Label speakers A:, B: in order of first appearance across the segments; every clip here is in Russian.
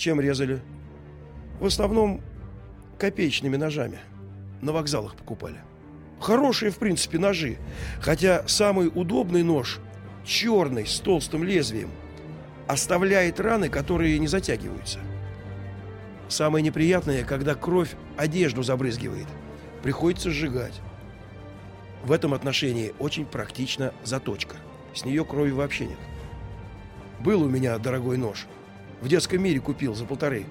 A: Чем резали? В основном копеечными ножами. На вокзалах покупали. Хорошие, в принципе, ножи. Хотя самый удобный нож, черный, с толстым лезвием, оставляет раны, которые не затягиваются. Самое неприятное, когда кровь одежду забрызгивает. Приходится сжигать. В этом отношении очень практична заточка. С нее крови вообще нет. Был у меня дорогой нож. В детском мире купил за полторы.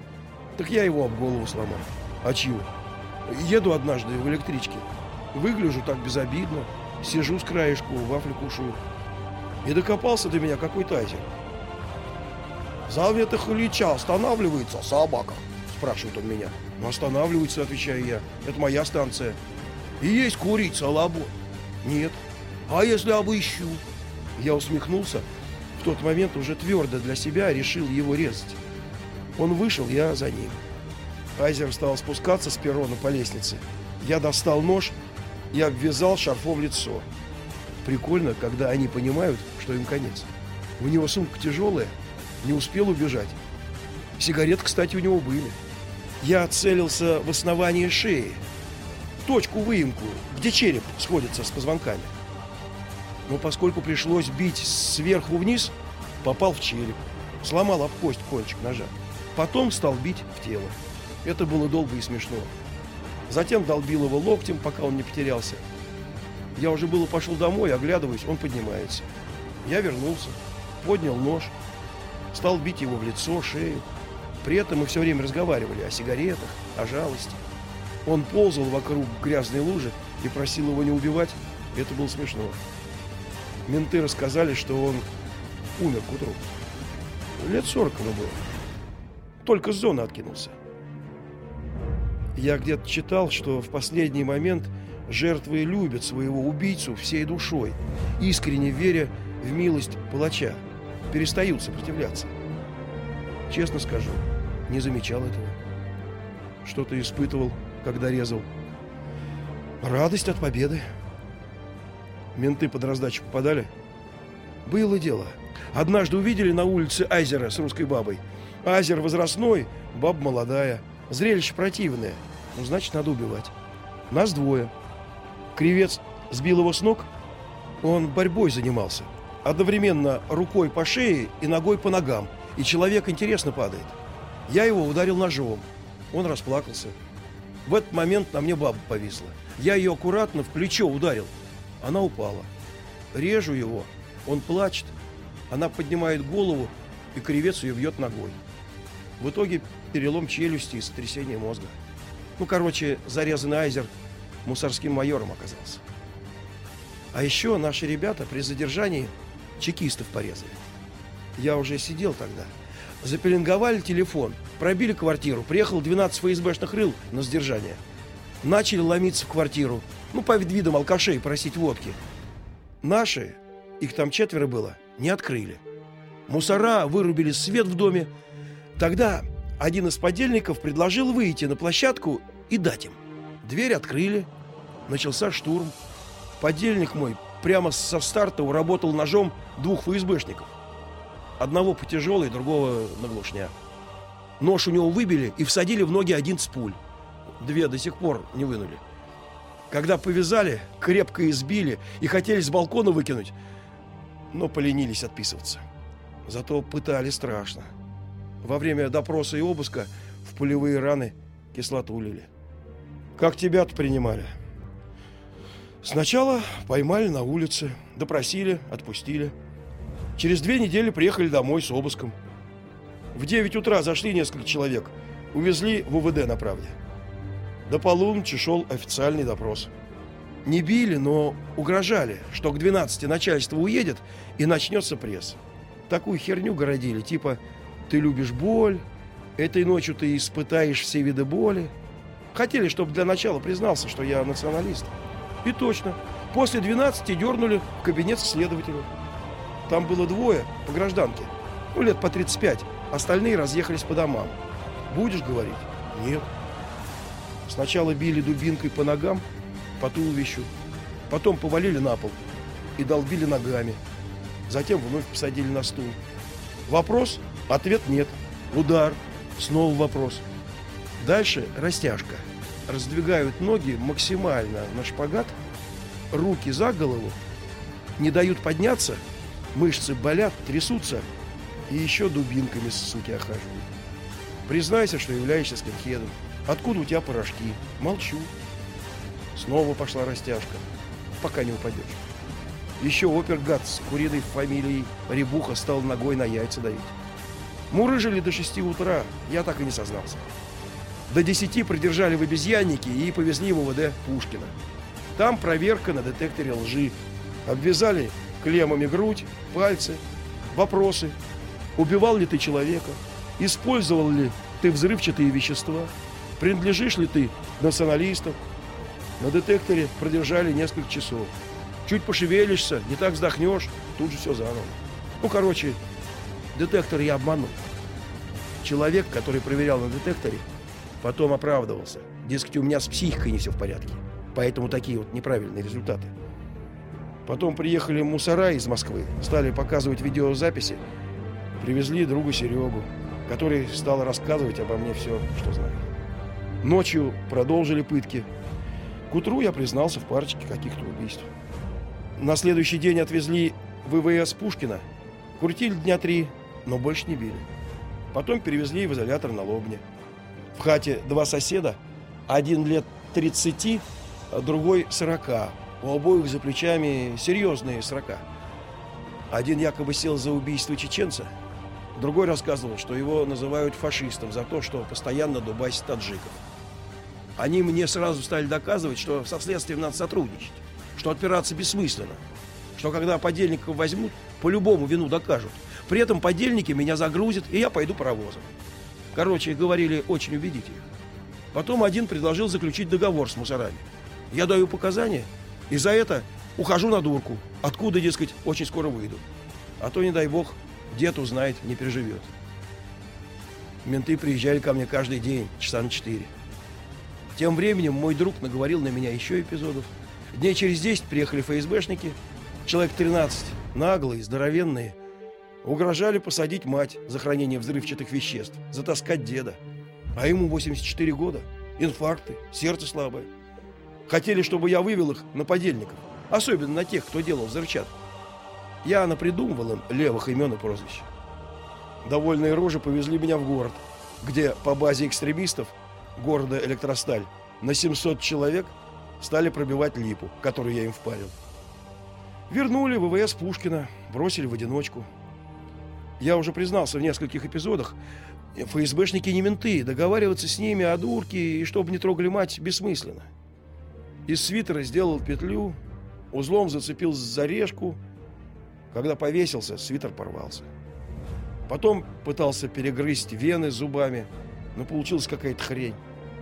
A: Так я его об голову сломал. А чью? Еду однажды в электричке. Выгляжу так безобидно. Сижу с краешку, вафли кушаю. И докопался до меня какой-то азер. «Завета Халича останавливается собака?» Спрашивает он меня. «Ну, останавливается», отвечаю я. «Это моя станция». «И есть курица, лабо?» «Нет». «А если обыщу?» Я усмехнулся. В тот момент уже твердо для себя решил его резать. Он вышел, я за ним. Айзер стал спускаться с перрона по лестнице. Я достал нож и обвязал шарфом лицо. Прикольно, когда они понимают, что им конец. У него сумка тяжелая, не успел убежать. Сигарет, кстати, у него были. Я целился в основание шеи, точку выемку, где череп сходится с позвонками. Но поскольку пришлось бить сверху вниз, попал в череп, сломал об кость кончик ножа. Потом стал бить в тело. Это было долго и смешно. Затем долбил его локтем, пока он не потерялся. Я уже было пошел домой, оглядываюсь, он поднимается. Я вернулся, поднял нож, стал бить его в лицо, шею. При этом мы все время разговаривали о сигаретах, о жалости. Он ползал вокруг грязной лужи и просил его не убивать. Это было смешно. Менты рассказали, что он умер к утру. Лет сорок ему было. Только с зоны откинулся. Я где-то читал, что в последний момент жертвы любят своего убийцу всей душой, искренне веря в милость палача, перестают сопротивляться. Честно скажу, не замечал этого. Что ты испытывал, когда резал? Радость от победы. Менты под раздачу попадали? Было дело. Однажды увидели на улице Айзера с русской бабой. Азер возрастной, баба молодая. Зрелище противное. Ну, значит, надо убивать. Нас двое. Кривец сбил его с ног. Он борьбой занимался. Одновременно рукой по шее и ногой по ногам. И человек интересно падает. Я его ударил ножом. Он расплакался. В этот момент на мне баба повисла. Я ее аккуратно в плечо ударил. Она упала. Режу его. Он плачет. Она поднимает голову, и кривец ее бьет ногой. В итоге перелом челюсти и сотрясение мозга. Ну, короче, зарезанный Айзер мусорским майором оказался. А еще наши ребята при задержании чекистов порезали. Я уже сидел тогда. Запеленговали телефон, пробили квартиру, приехал 12 ФСБшных рыл на задержание. Начали ломиться в квартиру, ну, по видам алкашей просить водки. Наши, их там четверо было, не открыли. Мусора вырубили свет в доме. Тогда один из подельников предложил выйти на площадку и дать им. Дверь открыли. Начался штурм. Подельник мой прямо со старта уработал ножом двух ФСБшников. Одного по тяжелой, другого на глушня. Нож у него выбили и всадили в ноги 11 пуль. Две до сих пор не вынули. Когда повязали, крепко избили и хотели с балкона выкинуть, но поленились отписываться. Зато пытали страшно. Во время допроса и обыска в пулевые раны кислоту лили. Как тебя-то принимали? Сначала поймали на улице, допросили, отпустили. Через две недели приехали домой с обыском. В 9 утра зашли несколько человек, увезли в УВД на правде. До полуночи шел официальный допрос. Не били, но угрожали, что к 12 начальство уедет и начнется пресс. Такую херню городили, типа ты любишь боль, этой ночью ты испытаешь все виды боли. Хотели, чтобы для начала признался, что я националист. И точно. После 12 дернули в кабинет к следователю. Там было двое по гражданке. Ну, лет по 35. Остальные разъехались по домам. Будешь говорить? Нет. Сначала били дубинкой по ногам, по туловищу. Потом повалили на пол и долбили ногами. Затем вновь посадили на стул. Вопрос? Ответ нет. Удар. Снова вопрос. Дальше растяжка. Раздвигают ноги максимально на шпагат, руки за голову, не дают подняться, мышцы болят, трясутся, и еще дубинками, суки, охаживают. Признайся, что являешься скинхедом. Откуда у тебя порошки? Молчу. Снова пошла растяжка, пока не упадешь. Еще опергад с куриной фамилией Рябуха стал ногой на яйца давить. Мурыжили до шести утра, я так и не сознался. До десяти придержали в обезьяннике и повезли в УВД Пушкина. Там проверка на детекторе лжи. Обвязали клеммами грудь, пальцы, вопросы. Убивал ли ты человека? Использовал ли ты взрывчатые вещества? Принадлежишь ли ты националистам? На детекторе продержали несколько часов. Чуть пошевелишься, не так вздохнешь, тут же все заново. Ну, короче, детектор я обманул. Человек, который проверял на детекторе, потом оправдывался. Дескать, у меня с психикой не все в порядке. Поэтому такие вот неправильные результаты. Потом приехали мусора из Москвы, стали показывать видеозаписи. Привезли друга Серегу, который стал рассказывать обо мне все, что знает. Ночью продолжили пытки. К утру я признался в парочке каких-то убийств. На следующий день отвезли в ВВС Пушкина. Крутили дня три, но больше не били. Потом перевезли в изолятор на Лобне. В хате два соседа, один лет 30, а другой 40. У обоих за плечами серьезные срока. Один якобы сел за убийство чеченца, другой рассказывал, что его называют фашистом за то, что постоянно дубасит таджиков. Они мне сразу стали доказывать, что со следствием надо сотрудничать, что отпираться бессмысленно, что когда подельников возьмут, по-любому вину докажут. При этом подельники меня загрузят, и я пойду паровозом. Короче, говорили очень убедительно. Потом один предложил заключить договор с мусорами. Я даю показания – и за это ухожу на дурку. Откуда, дескать, очень скоро выйду. А то, не дай бог, дед узнает, не переживет. Менты приезжали ко мне каждый день, часа на четыре. Тем временем мой друг наговорил на меня еще эпизодов. Дней через 10 приехали ФСБшники, человек 13, наглые, здоровенные. Угрожали посадить мать за хранение взрывчатых веществ, затаскать деда. А ему 84 года, инфаркты, сердце слабое. Хотели, чтобы я вывел их на подельников. Особенно на тех, кто делал взрывчатку. Я напридумывал им левых имен и прозвищ. Довольные рожи повезли меня в город, где по базе экстремистов города Электросталь на 700 человек стали пробивать липу, которую я им впарил. Вернули ВВС Пушкина, бросили в одиночку. Я уже признался в нескольких эпизодах, ФСБшники не менты, договариваться с ними о дурке и чтобы не трогали мать бессмысленно. Из свитера сделал петлю, узлом зацепил за решку. Когда повесился, свитер порвался. Потом пытался перегрызть вены зубами, но получилась какая-то хрень.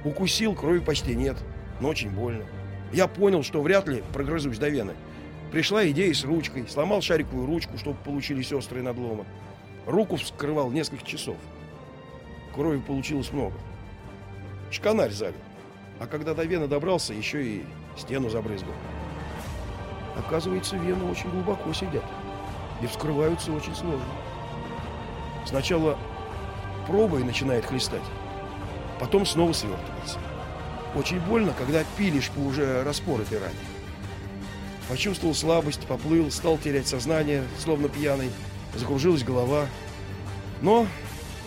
A: Укусил, крови почти нет, но очень больно. Я понял, что вряд ли прогрызусь до вены. Пришла идея с ручкой, сломал шариковую ручку, чтобы получились острые надломы. Руку вскрывал несколько часов. Крови получилось много. Шканарь залил. А когда до вены добрался, еще и стену забрызгал. Оказывается, вены очень глубоко сидят и вскрываются очень сложно. Сначала пробой начинает хлестать, потом снова свертывается. Очень больно, когда пилишь по уже распоротой ране. Почувствовал слабость, поплыл, стал терять сознание, словно пьяный. Закружилась голова. Но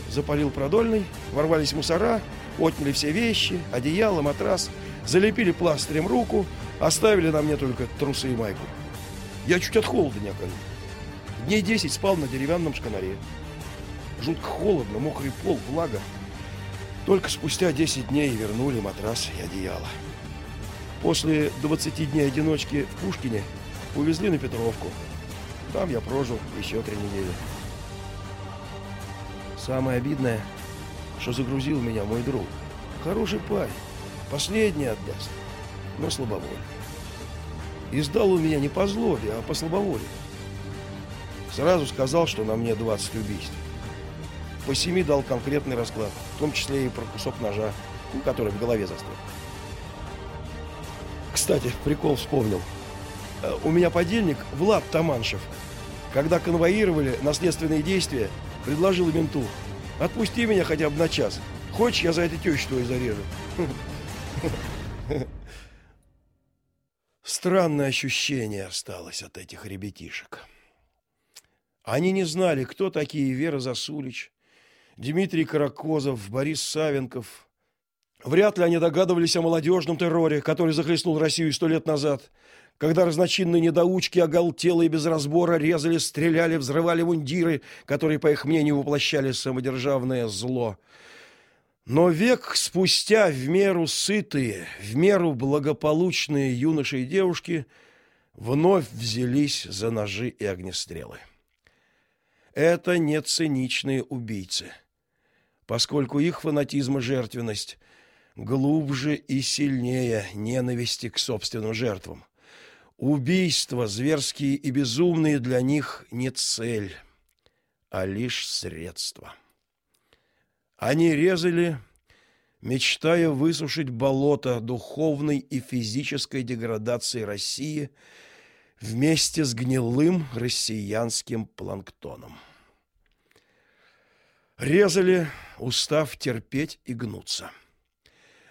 A: запалил продольный, ворвались мусора, отняли все вещи, одеяло, матрас, залепили пластырем руку, оставили на мне только трусы и майку. Я чуть от холода не околел. Дней десять спал на деревянном шканаре. Жутко холодно, мокрый пол, влага. Только спустя 10 дней вернули матрас и одеяло. После 20 дней одиночки в Пушкине увезли на Петровку. Там я прожил еще три недели. Самое обидное – что загрузил меня мой друг. Хороший парень, последний отдаст, но слабовольный. И сдал у меня не по злобе, а по слабоволию. Сразу сказал, что на мне 20 убийств. По семи дал конкретный расклад, в том числе и про кусок ножа, который в голове застрял. Кстати, прикол вспомнил. Э, у меня подельник Влад Таманшев, когда конвоировали наследственные действия, предложил менту Отпусти меня хотя бы на час. Хочешь, я за это тещу твою зарежу? Странное ощущение осталось от этих ребятишек. Они не знали, кто такие Вера Засулич, Дмитрий Каракозов, Борис Савенков. Вряд ли они догадывались о молодежном терроре, который захлестнул Россию сто лет назад, когда разночинные недоучки оголтелые без разбора резали, стреляли, взрывали мундиры, которые, по их мнению, воплощали самодержавное зло. Но век спустя в меру сытые, в меру благополучные юноши и девушки вновь взялись за ножи и огнестрелы. Это не циничные убийцы, поскольку их фанатизм и жертвенность глубже и сильнее ненависти к собственным жертвам. Убийства зверские и безумные для них не цель, а лишь средство. Они резали, мечтая высушить болото духовной и физической деградации России вместе с гнилым россиянским планктоном. Резали, устав терпеть и гнуться.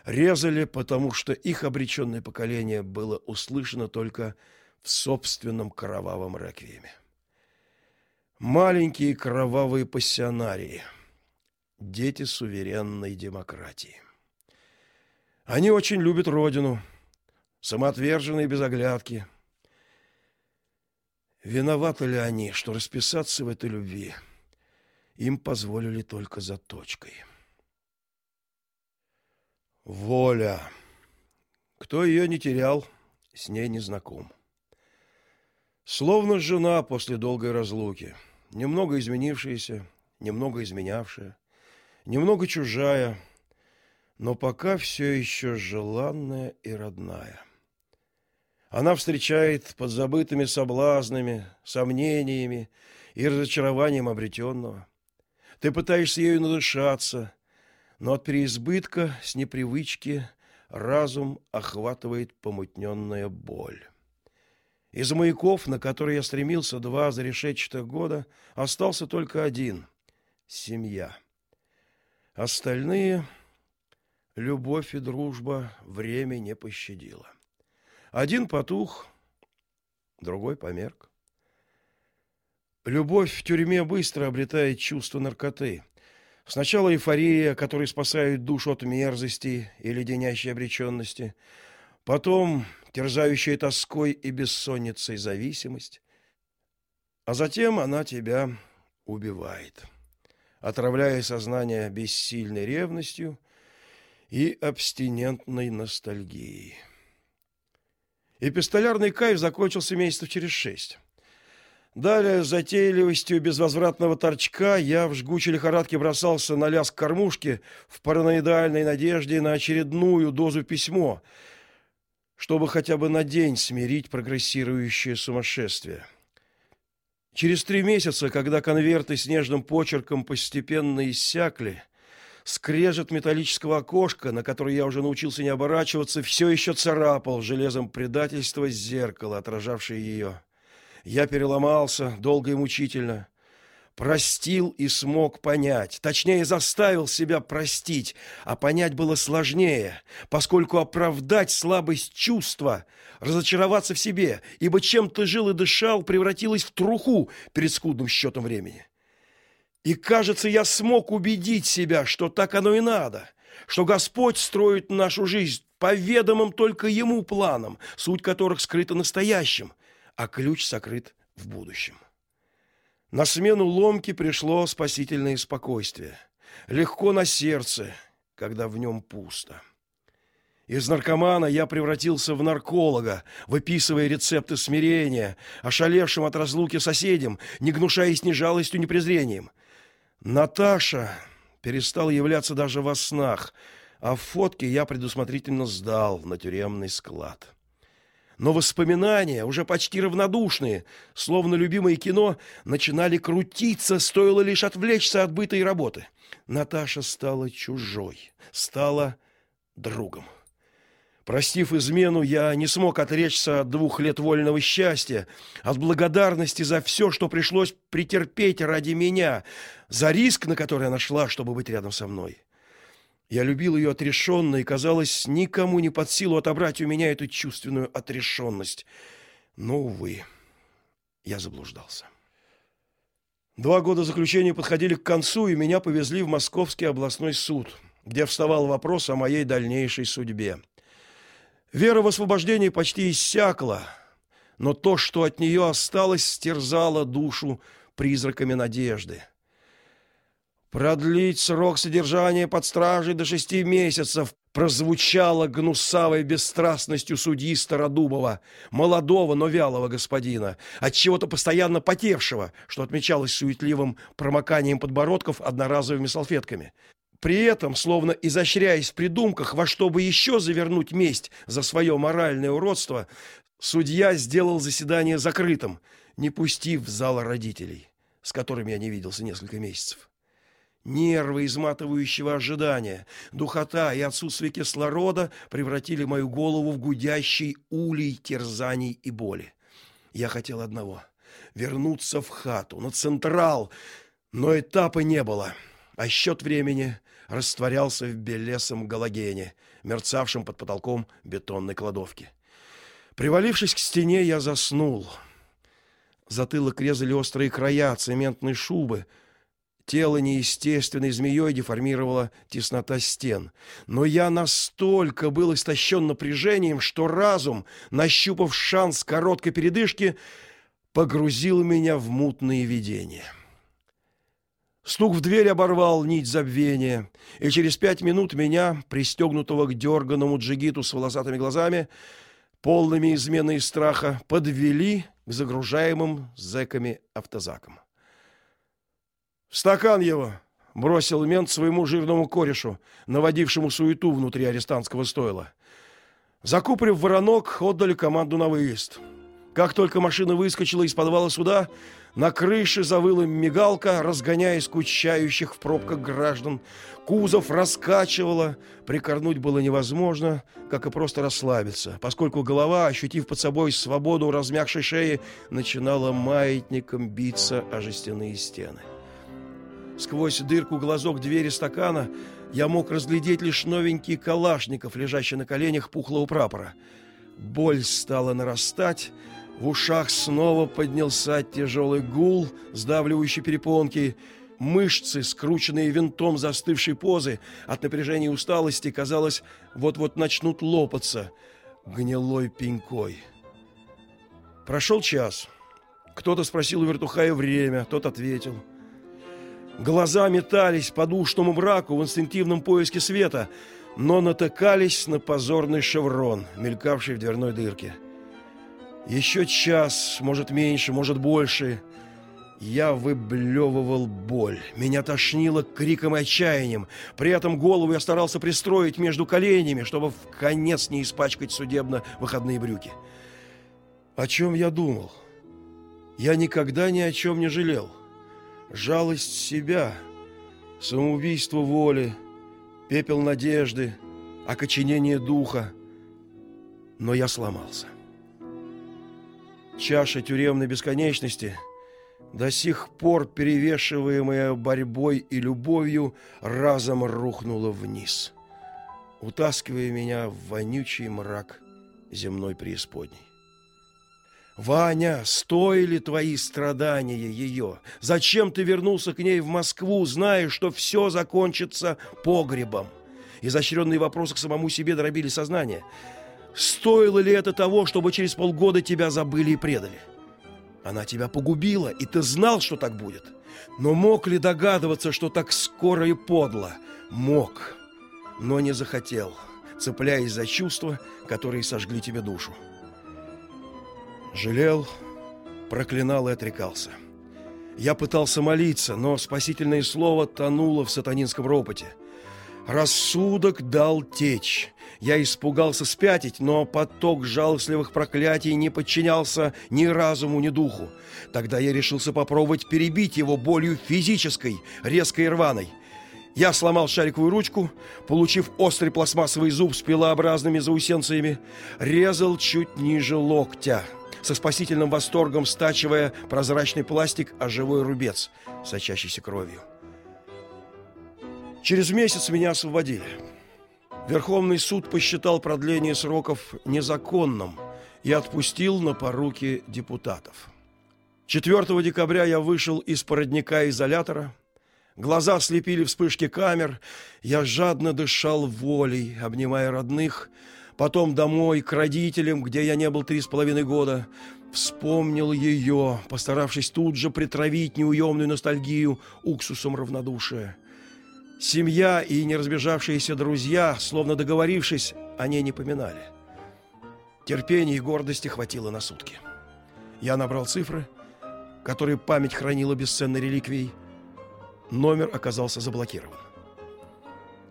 A: Резали, потому что их обреченное поколение было услышано только в собственном кровавом реквиеме. Маленькие кровавые пассионарии, дети суверенной демократии. Они очень любят родину, самоотверженные без оглядки. Виноваты ли они, что расписаться в этой любви им позволили только за точкой? Воля. Кто ее не терял, с ней не знаком. Словно жена после долгой разлуки, немного изменившаяся, немного изменявшая, немного чужая, но пока все еще желанная и родная. Она встречает под забытыми соблазнами, сомнениями и разочарованием обретенного. Ты пытаешься ею надышаться, но от переизбытка с непривычки разум охватывает помутненная боль. Из маяков, на которые я стремился два зарешетчатых года, остался только один семья. Остальные любовь и дружба время не пощадило. Один потух, другой померк. Любовь в тюрьме быстро обретает чувство наркоты. Сначала эйфория, которая спасает душу от мерзости и леденящей обреченности, потом терзающая тоской и бессонницей зависимость, а затем она тебя убивает, отравляя сознание бессильной ревностью и абстинентной ностальгией. Эпистолярный кайф закончился месяцев через шесть. Далее, затейливостью безвозвратного торчка, я в жгучей лихорадке бросался на лязг кормушки в параноидальной надежде на очередную дозу письмо, чтобы хотя бы на день смирить прогрессирующее сумасшествие. Через три месяца, когда конверты с нежным почерком постепенно иссякли, скрежет металлического окошка, на которое я уже научился не оборачиваться, все еще царапал железом предательства зеркало, отражавшее ее. Я переломался долго и мучительно, простил и смог понять, точнее заставил себя простить, а понять было сложнее, поскольку оправдать слабость чувства, разочароваться в себе, ибо чем ты жил и дышал, превратилось в труху перед скудным счетом времени. И, кажется, я смог убедить себя, что так оно и надо, что Господь строит нашу жизнь по ведомым только ему планам, суть которых скрыта настоящим, а ключ сокрыт в будущем. На смену ломки пришло спасительное спокойствие. Легко на сердце, когда в нем пусто. Из наркомана я превратился в нарколога, выписывая рецепты смирения, ошалевшим от разлуки соседям, не гнушаясь ни жалостью, ни презрением. Наташа перестал являться даже во снах, а фотки я предусмотрительно сдал на тюремный склад но воспоминания, уже почти равнодушные, словно любимое кино, начинали крутиться, стоило лишь отвлечься от быта работы. Наташа стала чужой, стала другом. Простив измену, я не смог отречься от двух лет вольного счастья, от благодарности за все, что пришлось претерпеть ради меня, за риск, на который она шла, чтобы быть рядом со мной. Я любил ее отрешенно, и казалось, никому не под силу отобрать у меня эту чувственную отрешенность. Но увы, я заблуждался. Два года заключения подходили к концу, и меня повезли в Московский областной суд, где вставал вопрос о моей дальнейшей судьбе. Вера в освобождение почти иссякла, но то, что от нее осталось, стерзало душу призраками надежды. Продлить срок содержания под стражей до шести месяцев прозвучало гнусавой бесстрастностью судьи Стародубова, молодого, но вялого господина, от чего-то постоянно потевшего, что отмечалось суетливым промоканием подбородков одноразовыми салфетками. При этом, словно изощряясь в придумках, во что бы еще завернуть месть за свое моральное уродство, судья сделал заседание закрытым, не пустив в зал родителей, с которыми я не виделся несколько месяцев. Нервы изматывающего ожидания, духота и отсутствие кислорода превратили мою голову в гудящий улей терзаний и боли. Я хотел одного вернуться в хату, на централ, но этапа не было. А счет времени растворялся в белесом галогене, мерцавшем под потолком бетонной кладовки. Привалившись к стене, я заснул. Затылок резали острые края цементной шубы. Тело неестественной змеей деформировало теснота стен. Но я настолько был истощен напряжением, что разум, нащупав шанс короткой передышки, погрузил меня в мутные видения. Стук в дверь оборвал нить забвения, и через пять минут меня, пристегнутого к дерганному джигиту с волосатыми глазами, полными измены и страха, подвели к загружаемым зэками автозакам. «В стакан его!» — бросил мент своему жирному корешу, наводившему суету внутри арестантского стойла. Закупорив воронок, отдали команду на выезд. Как только машина выскочила из подвала суда, на крыше завыла мигалка, разгоняя скучающих в пробках граждан. Кузов раскачивало, прикорнуть было невозможно, как и просто расслабиться, поскольку голова, ощутив под собой свободу размягшей шеи, начинала маятником биться о жестяные стены. Сквозь дырку глазок двери стакана я мог разглядеть лишь новенький калашников, лежащий на коленях пухлого прапора. Боль стала нарастать, в ушах снова поднялся тяжелый гул, сдавливающий перепонки. Мышцы, скрученные винтом застывшей позы, от напряжения и усталости, казалось, вот-вот начнут лопаться гнилой пенькой. Прошел час. Кто-то спросил у вертухая время, тот ответил. Глаза метались по душному мраку в инстинктивном поиске света, но натыкались на позорный шеврон, мелькавший в дверной дырке. Еще час, может меньше, может больше. Я выблевывал боль. Меня тошнило криком и отчаянием. При этом голову я старался пристроить между коленями, чтобы в конец не испачкать судебно выходные брюки. О чем я думал? Я никогда ни о чем не жалел. Жалость себя, самоубийство воли, пепел надежды, окоченение духа. Но я сломался. Чаша тюремной бесконечности, до сих пор перевешиваемая борьбой и любовью, разом рухнула вниз, утаскивая меня в вонючий мрак земной преисподней. Ваня, стоили твои страдания ее? Зачем ты вернулся к ней в Москву, зная, что все закончится погребом? Изощренные вопросы к самому себе дробили сознание. Стоило ли это того, чтобы через полгода тебя забыли и предали? Она тебя погубила, и ты знал, что так будет. Но мог ли догадываться, что так скоро и подло? Мог, но не захотел, цепляясь за чувства, которые сожгли тебе душу. Жалел, проклинал и отрекался. Я пытался молиться, но спасительное слово тонуло в сатанинском ропоте. Рассудок дал течь, я испугался спятить, но поток жалостливых проклятий не подчинялся ни разуму, ни духу. Тогда я решился попробовать перебить его болью физической, резкой и рваной. Я сломал шариковую ручку, получив острый пластмассовый зуб с пилообразными заусенциями, резал чуть ниже локтя, со спасительным восторгом стачивая прозрачный пластик о живой рубец, сочащийся кровью. Через месяц меня освободили. Верховный суд посчитал продление сроков незаконным и отпустил на поруки депутатов. 4 декабря я вышел из породника изолятора. Глаза слепили вспышки камер. Я жадно дышал волей, обнимая родных, потом домой к родителям, где я не был три с половиной года. Вспомнил ее, постаравшись тут же притравить неуемную ностальгию уксусом равнодушия. Семья и неразбежавшиеся друзья, словно договорившись, о ней не поминали. Терпения и гордости хватило на сутки. Я набрал цифры, которые память хранила бесценной реликвией. Номер оказался заблокирован.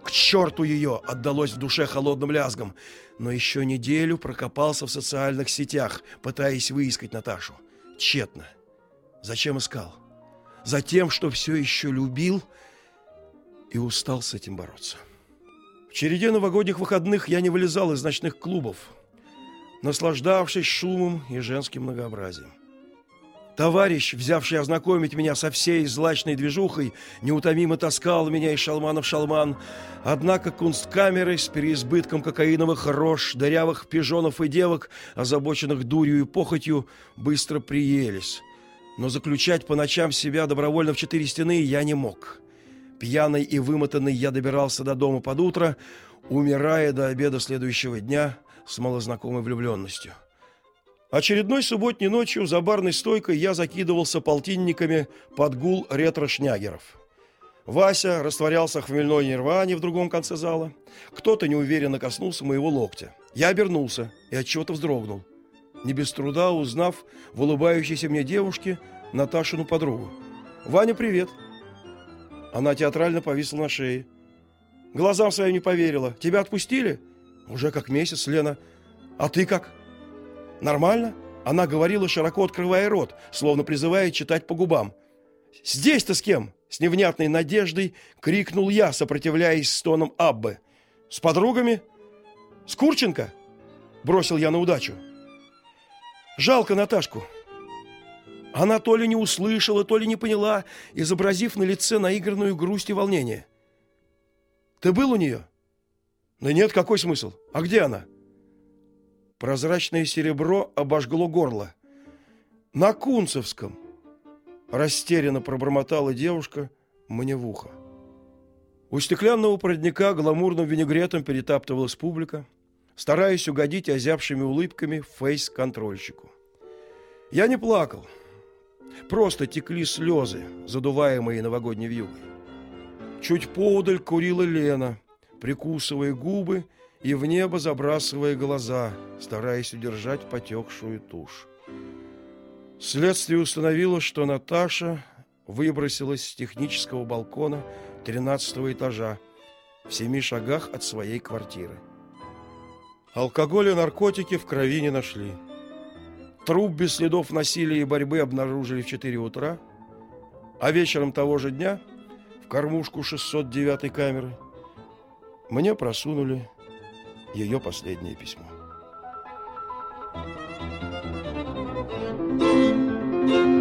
A: К черту ее отдалось в душе холодным лязгом, но еще неделю прокопался в социальных сетях, пытаясь выискать Наташу. Тщетно. Зачем искал? Затем, что все еще любил и устал с этим бороться. В череде новогодних выходных я не вылезал из ночных клубов, наслаждавшись шумом и женским многообразием. Товарищ, взявший ознакомить меня со всей злачной движухой, неутомимо таскал меня из шалмана в шалман. Однако кунсткамеры с переизбытком кокаиновых рож, дырявых пижонов и девок, озабоченных дурью и похотью, быстро приелись. Но заключать по ночам себя добровольно в четыре стены я не мог. Пьяный и вымотанный я добирался до дома под утро, умирая до обеда следующего дня с малознакомой влюбленностью. Очередной субботней ночью за барной стойкой я закидывался полтинниками под гул ретро-шнягеров. Вася растворялся в хмельной нирване в другом конце зала. Кто-то неуверенно коснулся моего локтя. Я обернулся и от чего-то вздрогнул, не без труда узнав в улыбающейся мне девушке Наташину подругу. Ваня, привет. Она театрально повисла на шее. Глазам своим не поверила. Тебя отпустили? Уже как месяц, Лена. А ты как? Нормально? Она говорила, широко открывая рот, словно призывая читать по губам. Здесь-то с кем? С невнятной надеждой крикнул я, сопротивляясь стоном Аббы. С подругами? С Курченко? Бросил я на удачу. Жалко Наташку. Она то ли не услышала, то ли не поняла, изобразив на лице наигранную грусть и волнение. Ты был у нее? Да нет, какой смысл? А где она? Прозрачное серебро обожгло горло. На Кунцевском. Растерянно пробормотала девушка мне в ухо. У стеклянного продника гламурным винегретом перетаптывалась публика, стараясь угодить озябшими улыбками фейс-контрольщику. Я не плакал. Просто текли слезы, задуваемые новогодней вьюгой. Чуть поодаль курила Лена, прикусывая губы и в небо забрасывая глаза, стараясь удержать потекшую тушь. Следствие установило, что Наташа выбросилась с технического балкона 13 этажа в семи шагах от своей квартиры. Алкоголь и наркотики в крови не нашли. Труп без следов насилия и борьбы обнаружили в 4 утра, а вечером того же дня в кормушку 609 камеры мне просунули ее последнее письмо. Thank you.